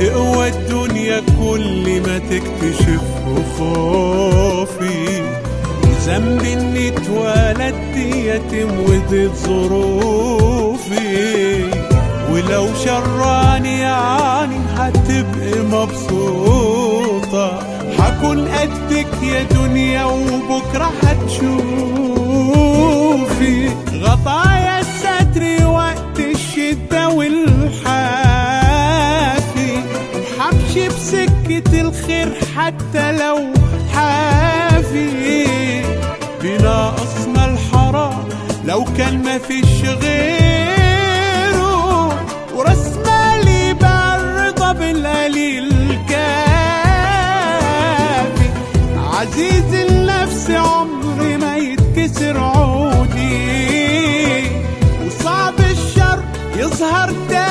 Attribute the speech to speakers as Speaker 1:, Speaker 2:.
Speaker 1: تقوى الدنيا كل ما تكتشف خوفي. ذنب إني اتولدت يتيم وديت ظروفي. ولو شراني يعني هتبقي مبسوطة. هكون قدك يا دنيا وبكرة هتشوفي ماشي بسكة الخير حتى لو حافي. بناقصنا الحرام لو كان مفيش غيره. وراس لي بقى الرضا بالقليل كافي عزيز النفس عمري ما يتكسر عودي. وصعب الشر يظهر تاني.